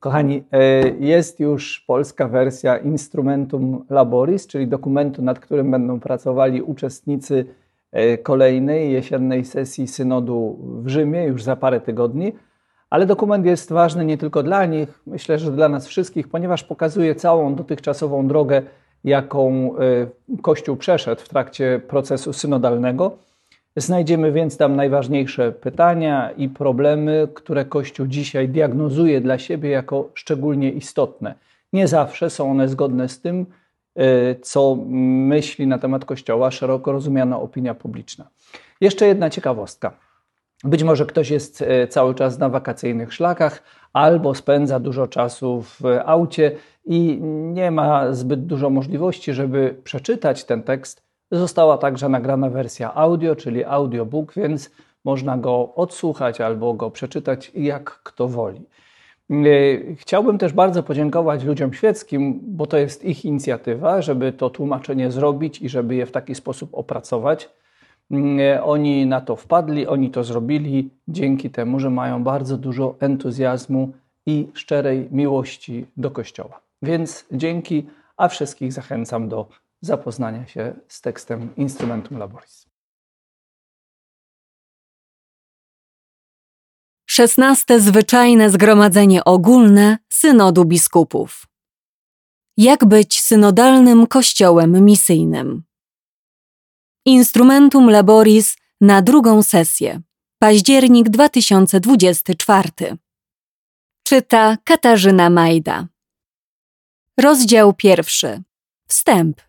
Kochani, e, jest już polska wersja Instrumentum Laboris, czyli dokumentu, nad którym będą pracowali uczestnicy e, kolejnej jesiennej sesji synodu w Rzymie już za parę tygodni. Ale dokument jest ważny nie tylko dla nich, myślę, że dla nas wszystkich, ponieważ pokazuje całą dotychczasową drogę, jaką e, Kościół przeszedł w trakcie procesu synodalnego. Znajdziemy więc tam najważniejsze pytania i problemy, które Kościół dzisiaj diagnozuje dla siebie jako szczególnie istotne. Nie zawsze są one zgodne z tym, e, co myśli na temat Kościoła szeroko rozumiana opinia publiczna. Jeszcze jedna ciekawostka. Być może ktoś jest e, cały czas na wakacyjnych szlakach albo spędza dużo czasu w aucie i nie ma zbyt dużo możliwości, żeby przeczytać ten tekst Została także nagrana wersja audio, czyli audiobook, więc można go odsłuchać albo go przeczytać jak kto woli. E, chciałbym też bardzo podziękować ludziom świeckim, bo to jest ich inicjatywa, żeby to tłumaczenie zrobić i żeby je w taki sposób opracować. E, oni na to wpadli, oni to zrobili dzięki temu, że mają bardzo dużo entuzjazmu i szczerej miłości do Kościoła. Więc dzięki, a wszystkich zachęcam do zapoznania się z tekstem Instrumentum Laboris. Szesnaste zwyczajne zgromadzenie ogólne synodu biskupów. Jak być synodalnym kościołem misyjnym? Instrumentum Laboris na drugą sesję. Październik 2024. Czyta Katarzyna Majda. Rozdział pierwszy. Wstęp.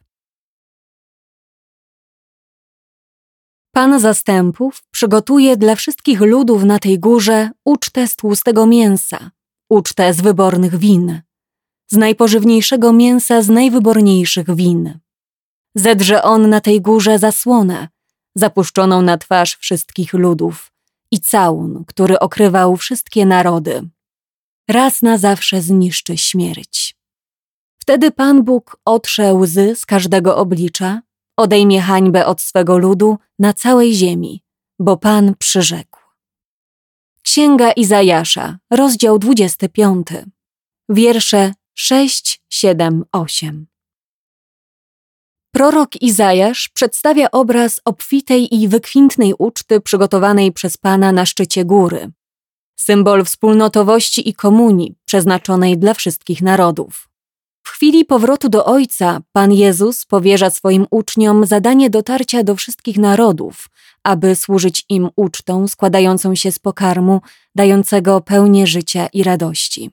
Pan zastępów przygotuje dla wszystkich ludów na tej górze ucztę z tłustego mięsa, ucztę z wybornych win, z najpożywniejszego mięsa z najwyborniejszych win. Zedrze on na tej górze zasłonę, zapuszczoną na twarz wszystkich ludów i całun, który okrywał wszystkie narody. Raz na zawsze zniszczy śmierć. Wtedy Pan Bóg otrze łzy z każdego oblicza odejmie hańbę od swego ludu na całej ziemi, bo Pan przyrzekł. Księga Izajasza, rozdział 25, wiersze 6, 7, 8. Prorok Izajasz przedstawia obraz obfitej i wykwintnej uczty przygotowanej przez Pana na szczycie góry. Symbol wspólnotowości i komunii przeznaczonej dla wszystkich narodów. W chwili powrotu do Ojca Pan Jezus powierza swoim uczniom zadanie dotarcia do wszystkich narodów, aby służyć im ucztą składającą się z pokarmu, dającego pełnię życia i radości.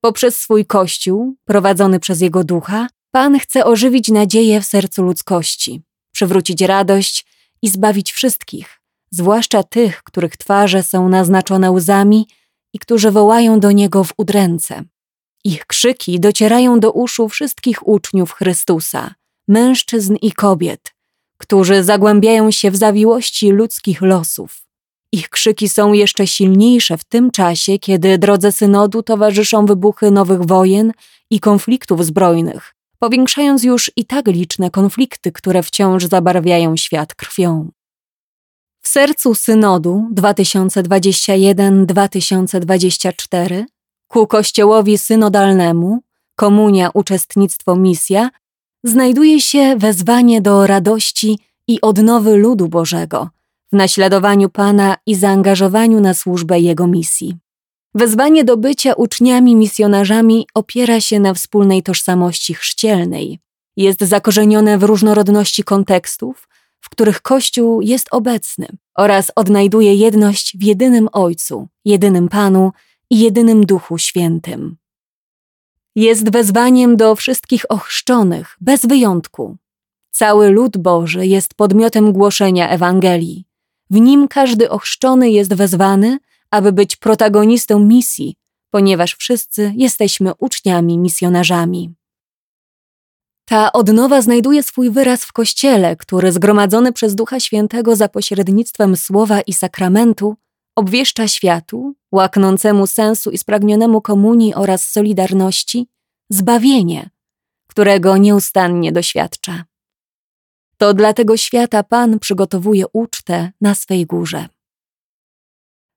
Poprzez swój Kościół, prowadzony przez Jego Ducha, Pan chce ożywić nadzieję w sercu ludzkości, przywrócić radość i zbawić wszystkich, zwłaszcza tych, których twarze są naznaczone łzami i którzy wołają do Niego w udręce. Ich krzyki docierają do uszu wszystkich uczniów Chrystusa, mężczyzn i kobiet, którzy zagłębiają się w zawiłości ludzkich losów. Ich krzyki są jeszcze silniejsze w tym czasie, kiedy drodze synodu towarzyszą wybuchy nowych wojen i konfliktów zbrojnych, powiększając już i tak liczne konflikty, które wciąż zabarwiają świat krwią. W sercu synodu 2021-2024 ku Kościołowi synodalnemu, komunia, uczestnictwo, misja, znajduje się wezwanie do radości i odnowy ludu Bożego, w naśladowaniu Pana i zaangażowaniu na służbę Jego misji. Wezwanie do bycia uczniami misjonarzami opiera się na wspólnej tożsamości chrzcielnej. Jest zakorzenione w różnorodności kontekstów, w których Kościół jest obecny oraz odnajduje jedność w jedynym Ojcu, jedynym Panu i jedynym Duchu Świętym. Jest wezwaniem do wszystkich ochrzczonych, bez wyjątku. Cały lud Boży jest podmiotem głoszenia Ewangelii. W nim każdy ochrzczony jest wezwany, aby być protagonistą misji, ponieważ wszyscy jesteśmy uczniami misjonarzami. Ta odnowa znajduje swój wyraz w Kościele, który zgromadzony przez Ducha Świętego za pośrednictwem słowa i sakramentu obwieszcza światu, łaknącemu sensu i spragnionemu komunii oraz solidarności, zbawienie, którego nieustannie doświadcza. To dla tego świata Pan przygotowuje ucztę na swej górze.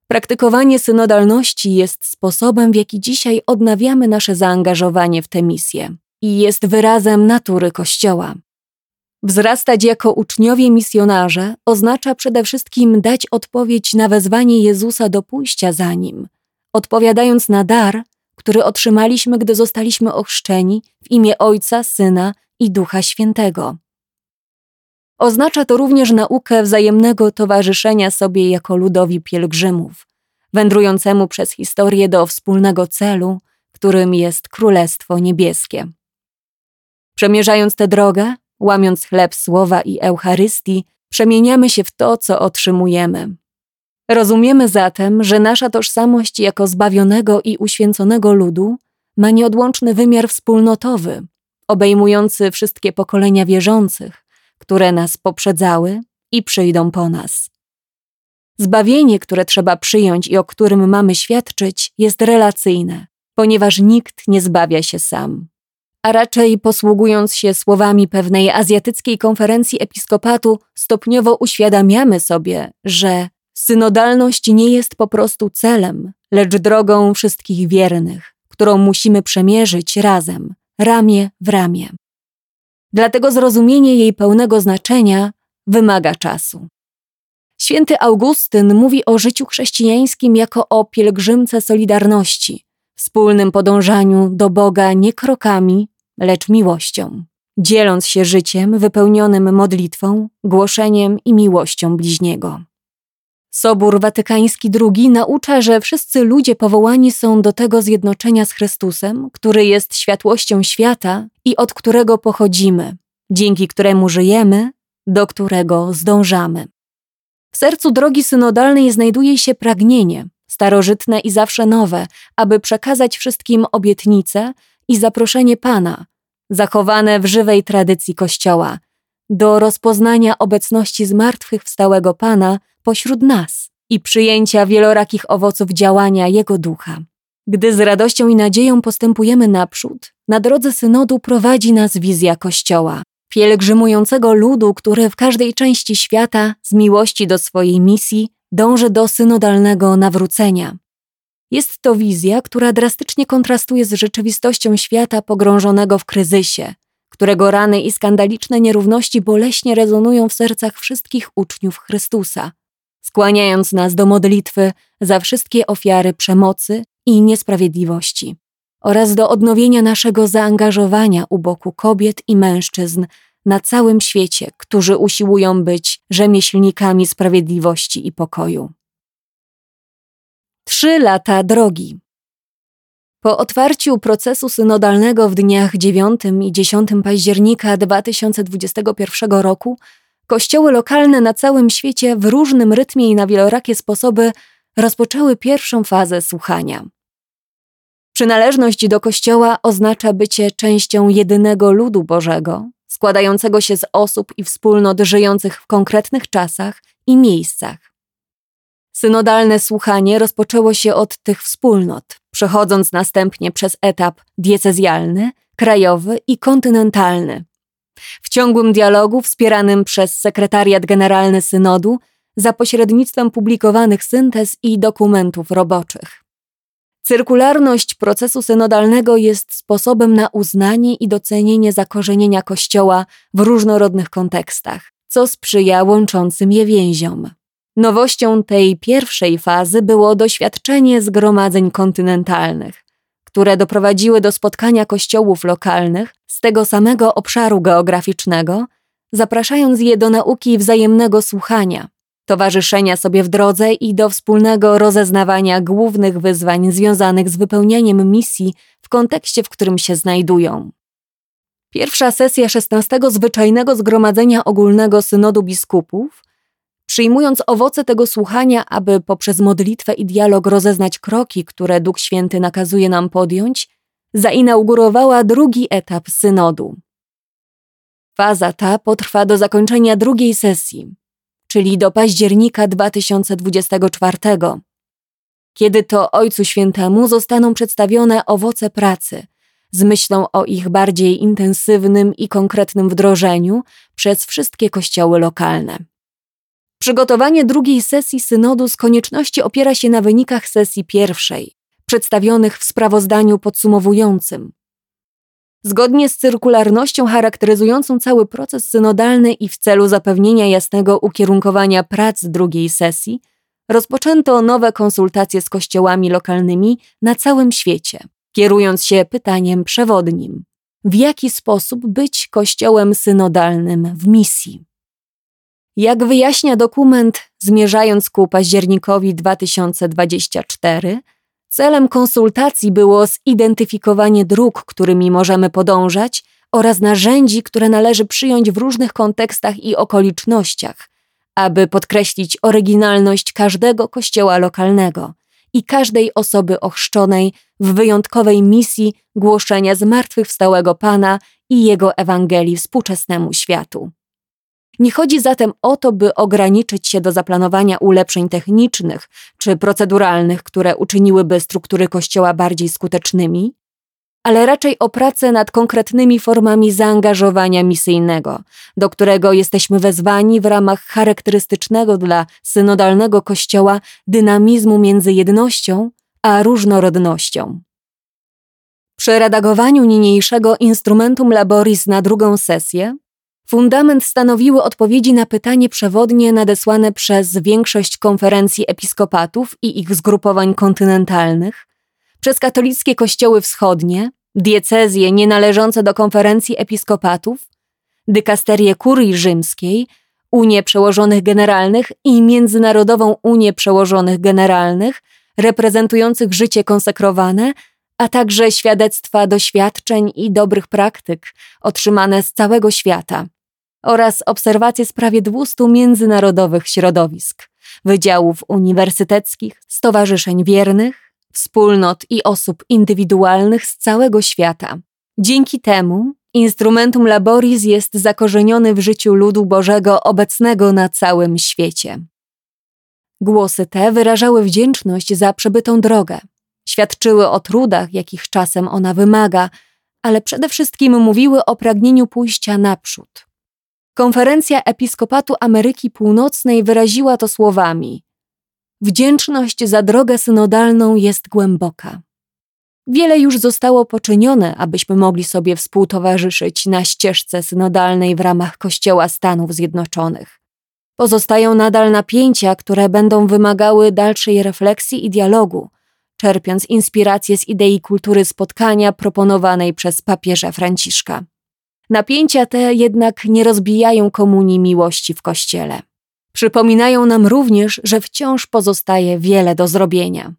Praktykowanie synodalności jest sposobem, w jaki dzisiaj odnawiamy nasze zaangażowanie w tę misję i jest wyrazem natury Kościoła. Wzrastać jako uczniowie misjonarze oznacza przede wszystkim dać odpowiedź na wezwanie Jezusa do pójścia za nim, odpowiadając na dar, który otrzymaliśmy, gdy zostaliśmy ochrzczeni w imię Ojca, Syna i Ducha Świętego. Oznacza to również naukę wzajemnego towarzyszenia sobie jako ludowi pielgrzymów, wędrującemu przez historię do wspólnego celu, którym jest Królestwo Niebieskie. Przemierzając tę drogę, łamiąc chleb słowa i Eucharystii, przemieniamy się w to, co otrzymujemy. Rozumiemy zatem, że nasza tożsamość jako zbawionego i uświęconego ludu ma nieodłączny wymiar wspólnotowy, obejmujący wszystkie pokolenia wierzących, które nas poprzedzały i przyjdą po nas. Zbawienie, które trzeba przyjąć i o którym mamy świadczyć, jest relacyjne, ponieważ nikt nie zbawia się sam. A raczej posługując się słowami pewnej azjatyckiej konferencji episkopatu, stopniowo uświadamiamy sobie, że synodalność nie jest po prostu celem, lecz drogą wszystkich wiernych, którą musimy przemierzyć razem, ramię w ramię. Dlatego zrozumienie jej pełnego znaczenia wymaga czasu. Święty Augustyn mówi o życiu chrześcijańskim jako o pielgrzymce solidarności, wspólnym podążaniu do Boga nie krokami, lecz miłością, dzieląc się życiem wypełnionym modlitwą, głoszeniem i miłością bliźniego. Sobór Watykański II naucza, że wszyscy ludzie powołani są do tego zjednoczenia z Chrystusem, który jest światłością świata i od którego pochodzimy, dzięki któremu żyjemy, do którego zdążamy. W sercu drogi synodalnej znajduje się pragnienie, starożytne i zawsze nowe, aby przekazać wszystkim obietnice i zaproszenie Pana, zachowane w żywej tradycji Kościoła, do rozpoznania obecności zmartwychwstałego Pana pośród nas i przyjęcia wielorakich owoców działania Jego ducha. Gdy z radością i nadzieją postępujemy naprzód, na drodze synodu prowadzi nas wizja Kościoła, pielgrzymującego ludu, który w każdej części świata z miłości do swojej misji dąży do synodalnego nawrócenia. Jest to wizja, która drastycznie kontrastuje z rzeczywistością świata pogrążonego w kryzysie, którego rany i skandaliczne nierówności boleśnie rezonują w sercach wszystkich uczniów Chrystusa skłaniając nas do modlitwy za wszystkie ofiary przemocy i niesprawiedliwości oraz do odnowienia naszego zaangażowania u boku kobiet i mężczyzn na całym świecie, którzy usiłują być rzemieślnikami sprawiedliwości i pokoju. Trzy lata drogi. Po otwarciu procesu synodalnego w dniach 9 i 10 października 2021 roku Kościoły lokalne na całym świecie w różnym rytmie i na wielorakie sposoby rozpoczęły pierwszą fazę słuchania. Przynależność do Kościoła oznacza bycie częścią jedynego ludu Bożego, składającego się z osób i wspólnot żyjących w konkretnych czasach i miejscach. Synodalne słuchanie rozpoczęło się od tych wspólnot, przechodząc następnie przez etap diecezjalny, krajowy i kontynentalny, w ciągłym dialogu wspieranym przez Sekretariat Generalny Synodu za pośrednictwem publikowanych syntez i dokumentów roboczych. Cyrkularność procesu synodalnego jest sposobem na uznanie i docenienie zakorzenienia Kościoła w różnorodnych kontekstach, co sprzyja łączącym je więziom. Nowością tej pierwszej fazy było doświadczenie zgromadzeń kontynentalnych, które doprowadziły do spotkania kościołów lokalnych z tego samego obszaru geograficznego, zapraszając je do nauki wzajemnego słuchania, towarzyszenia sobie w drodze i do wspólnego rozeznawania głównych wyzwań związanych z wypełnieniem misji w kontekście, w którym się znajdują. Pierwsza sesja XVI Zwyczajnego Zgromadzenia Ogólnego Synodu Biskupów przyjmując owoce tego słuchania, aby poprzez modlitwę i dialog rozeznać kroki, które Duch Święty nakazuje nam podjąć, zainaugurowała drugi etap synodu. Faza ta potrwa do zakończenia drugiej sesji, czyli do października 2024, kiedy to Ojcu Świętemu zostaną przedstawione owoce pracy z myślą o ich bardziej intensywnym i konkretnym wdrożeniu przez wszystkie kościoły lokalne. Przygotowanie drugiej sesji synodu z konieczności opiera się na wynikach sesji pierwszej, przedstawionych w sprawozdaniu podsumowującym. Zgodnie z cyrkularnością charakteryzującą cały proces synodalny i w celu zapewnienia jasnego ukierunkowania prac drugiej sesji, rozpoczęto nowe konsultacje z kościołami lokalnymi na całym świecie, kierując się pytaniem przewodnim: w jaki sposób być kościołem synodalnym w misji? Jak wyjaśnia dokument, zmierzając ku październikowi 2024, celem konsultacji było zidentyfikowanie dróg, którymi możemy podążać oraz narzędzi, które należy przyjąć w różnych kontekstach i okolicznościach, aby podkreślić oryginalność każdego kościoła lokalnego i każdej osoby ochrzczonej w wyjątkowej misji głoszenia zmartwychwstałego Pana i Jego Ewangelii współczesnemu światu. Nie chodzi zatem o to, by ograniczyć się do zaplanowania ulepszeń technicznych czy proceduralnych, które uczyniłyby struktury Kościoła bardziej skutecznymi, ale raczej o pracę nad konkretnymi formami zaangażowania misyjnego, do którego jesteśmy wezwani w ramach charakterystycznego dla synodalnego Kościoła dynamizmu między jednością a różnorodnością. Przy redagowaniu niniejszego instrumentum laboris na drugą sesję, fundament stanowiły odpowiedzi na pytanie przewodnie nadesłane przez większość konferencji episkopatów i ich zgrupowań kontynentalnych, przez katolickie kościoły wschodnie, diecezje nienależące do konferencji episkopatów, dykasterię kurii rzymskiej, Unię Przełożonych Generalnych i Międzynarodową Unię Przełożonych Generalnych, reprezentujących życie konsekrowane, a także świadectwa doświadczeń i dobrych praktyk otrzymane z całego świata oraz obserwacje z prawie 200 międzynarodowych środowisk, wydziałów uniwersyteckich, stowarzyszeń wiernych, wspólnot i osób indywidualnych z całego świata. Dzięki temu instrumentum laboris jest zakorzeniony w życiu ludu Bożego obecnego na całym świecie. Głosy te wyrażały wdzięczność za przebytą drogę, świadczyły o trudach, jakich czasem ona wymaga, ale przede wszystkim mówiły o pragnieniu pójścia naprzód. Konferencja Episkopatu Ameryki Północnej wyraziła to słowami: Wdzięczność za drogę synodalną jest głęboka. Wiele już zostało poczynione, abyśmy mogli sobie współtowarzyszyć na ścieżce synodalnej w ramach Kościoła Stanów Zjednoczonych. Pozostają nadal napięcia, które będą wymagały dalszej refleksji i dialogu, czerpiąc inspirację z idei kultury spotkania proponowanej przez papieża Franciszka. Napięcia te jednak nie rozbijają komunii miłości w Kościele. Przypominają nam również, że wciąż pozostaje wiele do zrobienia.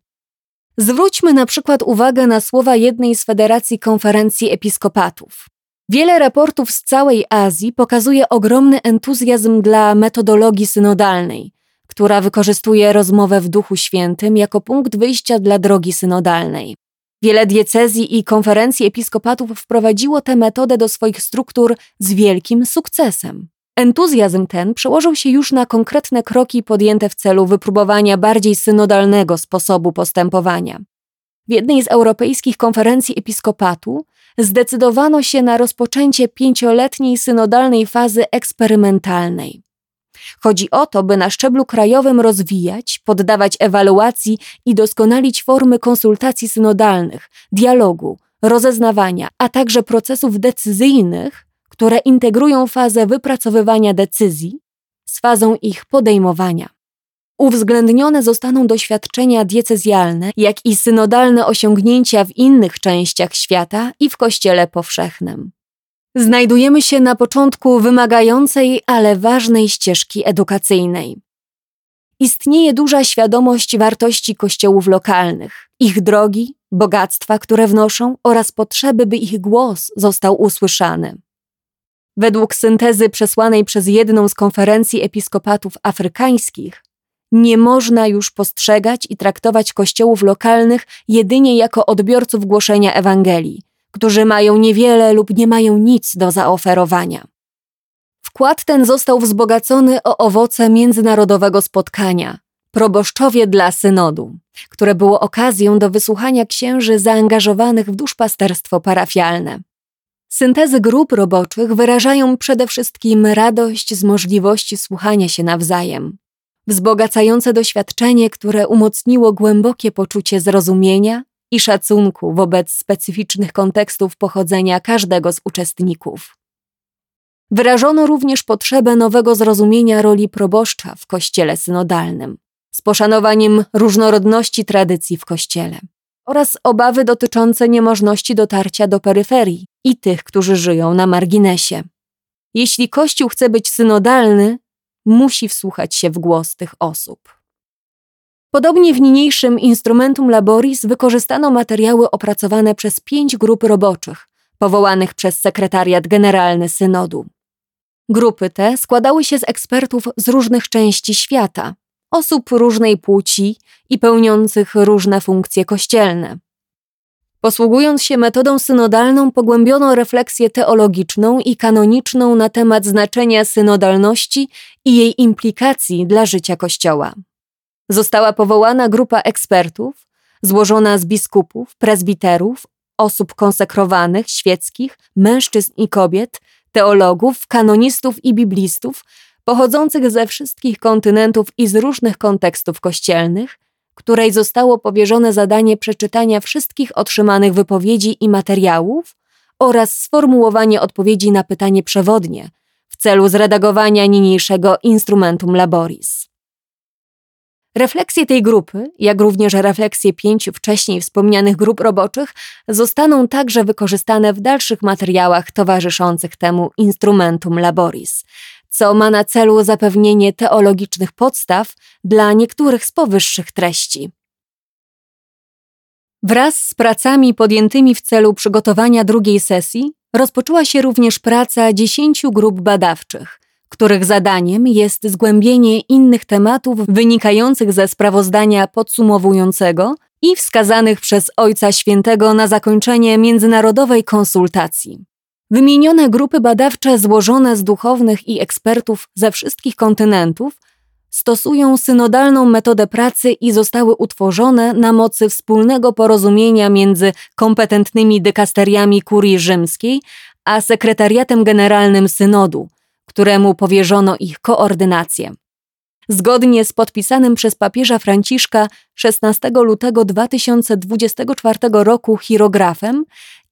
Zwróćmy na przykład uwagę na słowa jednej z federacji konferencji episkopatów. Wiele raportów z całej Azji pokazuje ogromny entuzjazm dla metodologii synodalnej, która wykorzystuje rozmowę w Duchu Świętym jako punkt wyjścia dla drogi synodalnej. Wiele diecezji i konferencji episkopatów wprowadziło tę metodę do swoich struktur z wielkim sukcesem. Entuzjazm ten przełożył się już na konkretne kroki podjęte w celu wypróbowania bardziej synodalnego sposobu postępowania. W jednej z europejskich konferencji episkopatu zdecydowano się na rozpoczęcie pięcioletniej synodalnej fazy eksperymentalnej. Chodzi o to, by na szczeblu krajowym rozwijać, poddawać ewaluacji i doskonalić formy konsultacji synodalnych, dialogu, rozeznawania, a także procesów decyzyjnych, które integrują fazę wypracowywania decyzji z fazą ich podejmowania. Uwzględnione zostaną doświadczenia diecezjalne, jak i synodalne osiągnięcia w innych częściach świata i w Kościele powszechnym. Znajdujemy się na początku wymagającej, ale ważnej ścieżki edukacyjnej. Istnieje duża świadomość wartości kościołów lokalnych, ich drogi, bogactwa, które wnoszą oraz potrzeby, by ich głos został usłyszany. Według syntezy przesłanej przez jedną z konferencji episkopatów afrykańskich, nie można już postrzegać i traktować kościołów lokalnych jedynie jako odbiorców głoszenia Ewangelii, którzy mają niewiele lub nie mają nic do zaoferowania. Wkład ten został wzbogacony o owoce międzynarodowego spotkania Proboszczowie dla synodu, które było okazją do wysłuchania księży zaangażowanych w duszpasterstwo parafialne. Syntezy grup roboczych wyrażają przede wszystkim radość z możliwości słuchania się nawzajem, wzbogacające doświadczenie, które umocniło głębokie poczucie zrozumienia i szacunku wobec specyficznych kontekstów pochodzenia każdego z uczestników. Wyrażono również potrzebę nowego zrozumienia roli proboszcza w kościele synodalnym, z poszanowaniem różnorodności tradycji w kościele oraz obawy dotyczące niemożności dotarcia do peryferii i tych, którzy żyją na marginesie. Jeśli Kościół chce być synodalny, musi wsłuchać się w głos tych osób. Podobnie w niniejszym Instrumentum Laboris wykorzystano materiały opracowane przez pięć grup roboczych, powołanych przez Sekretariat Generalny Synodu. Grupy te składały się z ekspertów z różnych części świata, osób różnej płci i pełniących różne funkcje kościelne. Posługując się metodą synodalną, pogłębiono refleksję teologiczną i kanoniczną na temat znaczenia synodalności i jej implikacji dla życia Kościoła. Została powołana grupa ekspertów, złożona z biskupów, prezbiterów, osób konsekrowanych, świeckich, mężczyzn i kobiet, teologów, kanonistów i biblistów, pochodzących ze wszystkich kontynentów i z różnych kontekstów kościelnych, której zostało powierzone zadanie przeczytania wszystkich otrzymanych wypowiedzi i materiałów oraz sformułowanie odpowiedzi na pytanie przewodnie w celu zredagowania niniejszego instrumentum laboris. Refleksje tej grupy, jak również refleksje pięciu wcześniej wspomnianych grup roboczych, zostaną także wykorzystane w dalszych materiałach towarzyszących temu instrumentum laboris, co ma na celu zapewnienie teologicznych podstaw dla niektórych z powyższych treści. Wraz z pracami podjętymi w celu przygotowania drugiej sesji rozpoczęła się również praca dziesięciu grup badawczych, których zadaniem jest zgłębienie innych tematów wynikających ze sprawozdania podsumowującego i wskazanych przez Ojca Świętego na zakończenie międzynarodowej konsultacji. Wymienione grupy badawcze złożone z duchownych i ekspertów ze wszystkich kontynentów stosują synodalną metodę pracy i zostały utworzone na mocy wspólnego porozumienia między kompetentnymi dykasteriami kurii rzymskiej a sekretariatem generalnym synodu, któremu powierzono ich koordynację. Zgodnie z podpisanym przez papieża Franciszka 16 lutego 2024 roku chirografem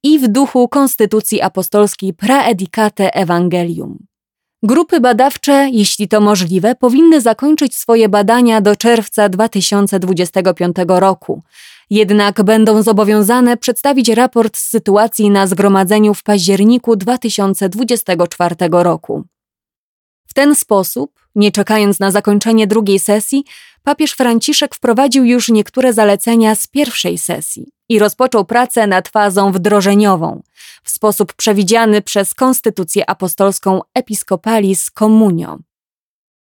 i w duchu Konstytucji Apostolskiej Praedicate Evangelium. Grupy badawcze, jeśli to możliwe, powinny zakończyć swoje badania do czerwca 2025 roku, jednak będą zobowiązane przedstawić raport z sytuacji na zgromadzeniu w październiku 2024 roku. Ten sposób, nie czekając na zakończenie drugiej sesji, papież Franciszek wprowadził już niektóre zalecenia z pierwszej sesji i rozpoczął pracę nad fazą wdrożeniową w sposób przewidziany przez Konstytucję Apostolską Episcopalis Communio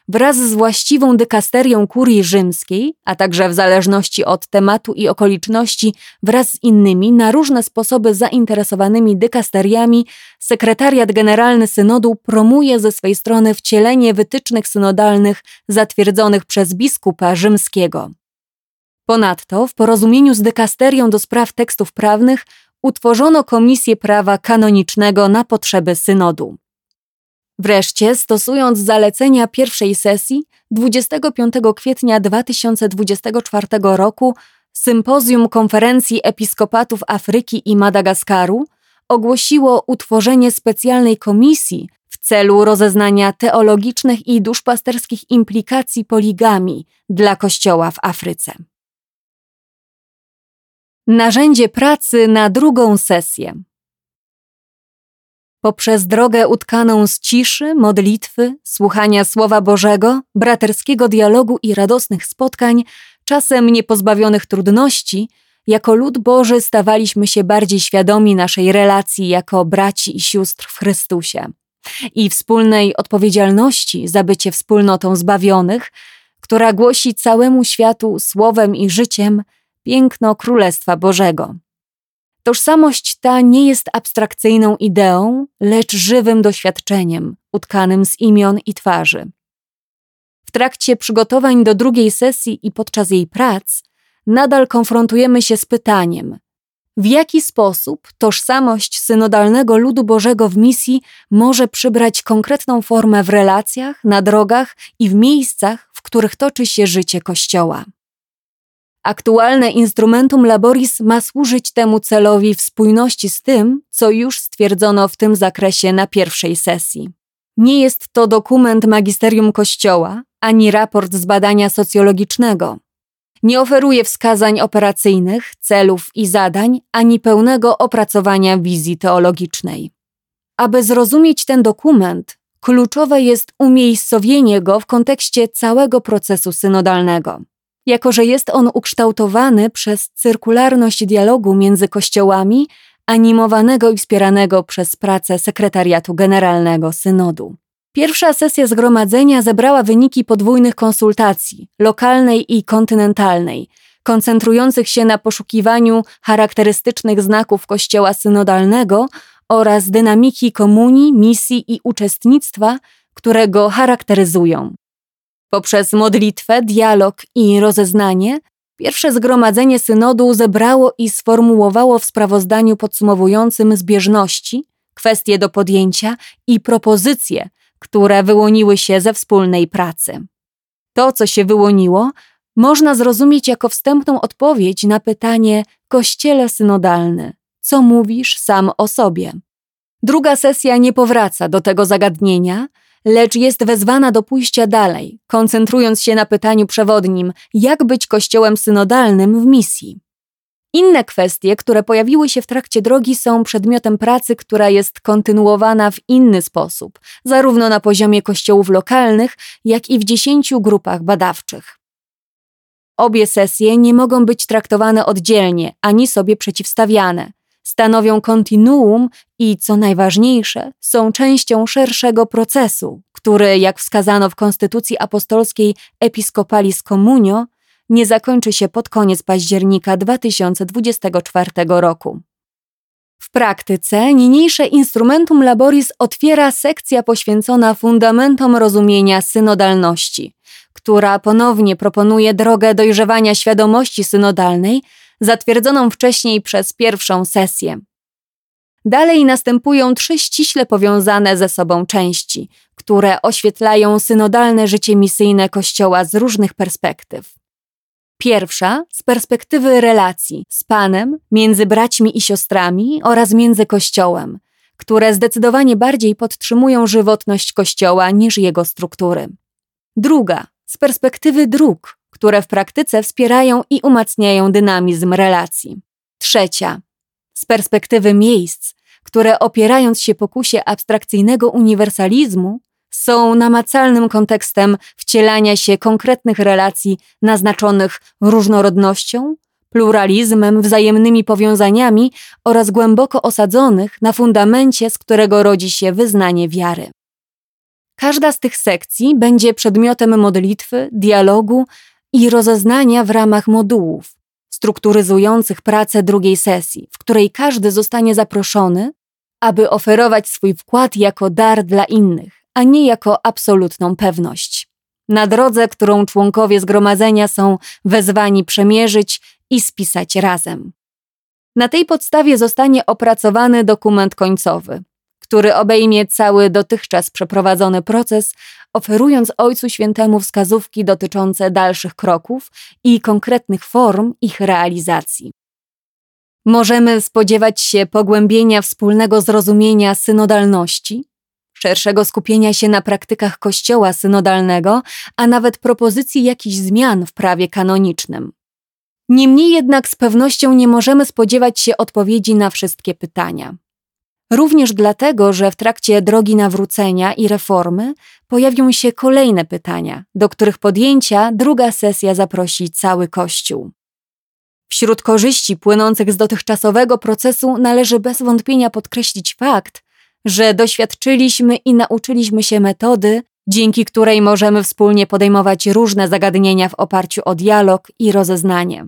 wraz z właściwą dykasterią kurii rzymskiej, a także w zależności od tematu i okoliczności wraz z innymi na różne sposoby zainteresowanymi dykasteriami, sekretariat generalny synodu promuje ze swej strony wcielenie wytycznych synodalnych zatwierdzonych przez biskupa rzymskiego. Ponadto w porozumieniu z dykasterią do spraw tekstów prawnych utworzono Komisję Prawa Kanonicznego na potrzeby synodu. Wreszcie, stosując zalecenia pierwszej sesji, 25 kwietnia 2024 roku Sympozjum Konferencji Episkopatów Afryki i Madagaskaru ogłosiło utworzenie specjalnej komisji w celu rozeznania teologicznych i duszpasterskich implikacji poligami dla Kościoła w Afryce. Narzędzie pracy na drugą sesję poprzez drogę utkaną z ciszy, modlitwy, słuchania Słowa Bożego, braterskiego dialogu i radosnych spotkań, czasem niepozbawionych trudności, jako lud Boży stawaliśmy się bardziej świadomi naszej relacji jako braci i sióstr w Chrystusie i wspólnej odpowiedzialności za bycie wspólnotą zbawionych, która głosi całemu światu słowem i życiem piękno Królestwa Bożego. Tożsamość ta nie jest abstrakcyjną ideą, lecz żywym doświadczeniem, utkanym z imion i twarzy. W trakcie przygotowań do drugiej sesji i podczas jej prac nadal konfrontujemy się z pytaniem, w jaki sposób tożsamość synodalnego ludu Bożego w misji może przybrać konkretną formę w relacjach, na drogach i w miejscach, w których toczy się życie Kościoła. Aktualne instrumentum laboris ma służyć temu celowi w spójności z tym, co już stwierdzono w tym zakresie na pierwszej sesji. Nie jest to dokument magisterium Kościoła ani raport z badania socjologicznego. Nie oferuje wskazań operacyjnych, celów i zadań, ani pełnego opracowania wizji teologicznej. Aby zrozumieć ten dokument, kluczowe jest umiejscowienie go w kontekście całego procesu synodalnego. Jako, że jest on ukształtowany przez cyrkularność dialogu między kościołami, animowanego i wspieranego przez pracę Sekretariatu Generalnego Synodu. Pierwsza sesja zgromadzenia zebrała wyniki podwójnych konsultacji lokalnej i kontynentalnej, koncentrujących się na poszukiwaniu charakterystycznych znaków Kościoła synodalnego oraz dynamiki komunii, misji i uczestnictwa, które go charakteryzują. Poprzez modlitwę, dialog i rozeznanie pierwsze zgromadzenie synodu zebrało i sformułowało w sprawozdaniu podsumowującym zbieżności, kwestie do podjęcia i propozycje, które wyłoniły się ze wspólnej pracy. To, co się wyłoniło, można zrozumieć jako wstępną odpowiedź na pytanie Kościele synodalny, co mówisz sam o sobie? Druga sesja nie powraca do tego zagadnienia, lecz jest wezwana do pójścia dalej, koncentrując się na pytaniu przewodnim, jak być kościołem synodalnym w misji. Inne kwestie, które pojawiły się w trakcie drogi, są przedmiotem pracy, która jest kontynuowana w inny sposób, zarówno na poziomie kościołów lokalnych, jak i w dziesięciu grupach badawczych. Obie sesje nie mogą być traktowane oddzielnie ani sobie przeciwstawiane. Stanowią kontinuum i, co najważniejsze, są częścią szerszego procesu, który, jak wskazano w Konstytucji Apostolskiej Episcopalis Communio, nie zakończy się pod koniec października 2024 roku. W praktyce niniejsze instrumentum laboris otwiera sekcja poświęcona fundamentom rozumienia synodalności, która ponownie proponuje drogę dojrzewania świadomości synodalnej, zatwierdzoną wcześniej przez pierwszą sesję. Dalej następują trzy ściśle powiązane ze sobą części, które oświetlają synodalne życie misyjne Kościoła z różnych perspektyw. Pierwsza z perspektywy relacji z Panem, między braćmi i siostrami oraz między Kościołem, które zdecydowanie bardziej podtrzymują żywotność Kościoła niż jego struktury. Druga z perspektywy dróg, które w praktyce wspierają i umacniają dynamizm relacji. Trzecia z perspektywy miejsc, które opierając się pokusie abstrakcyjnego uniwersalizmu, są namacalnym kontekstem wcielania się konkretnych relacji naznaczonych różnorodnością, pluralizmem, wzajemnymi powiązaniami oraz głęboko osadzonych na fundamencie, z którego rodzi się wyznanie wiary. Każda z tych sekcji będzie przedmiotem modlitwy, dialogu i rozeznania w ramach modułów, strukturyzujących pracę drugiej sesji, w której każdy zostanie zaproszony, aby oferować swój wkład jako dar dla innych a nie jako absolutną pewność. Na drodze, którą członkowie zgromadzenia są wezwani przemierzyć i spisać razem. Na tej podstawie zostanie opracowany dokument końcowy, który obejmie cały dotychczas przeprowadzony proces, oferując Ojcu Świętemu wskazówki dotyczące dalszych kroków i konkretnych form ich realizacji. Możemy spodziewać się pogłębienia wspólnego zrozumienia synodalności, szerszego skupienia się na praktykach Kościoła synodalnego, a nawet propozycji jakichś zmian w prawie kanonicznym. Niemniej jednak z pewnością nie możemy spodziewać się odpowiedzi na wszystkie pytania. Również dlatego, że w trakcie drogi nawrócenia i reformy pojawią się kolejne pytania, do których podjęcia druga sesja zaprosi cały Kościół. Wśród korzyści płynących z dotychczasowego procesu należy bez wątpienia podkreślić fakt, że doświadczyliśmy i nauczyliśmy się metody, dzięki której możemy wspólnie podejmować różne zagadnienia w oparciu o dialog i rozeznanie.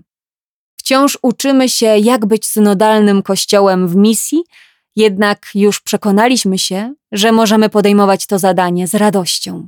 Wciąż uczymy się, jak być synodalnym kościołem w misji, jednak już przekonaliśmy się, że możemy podejmować to zadanie z radością.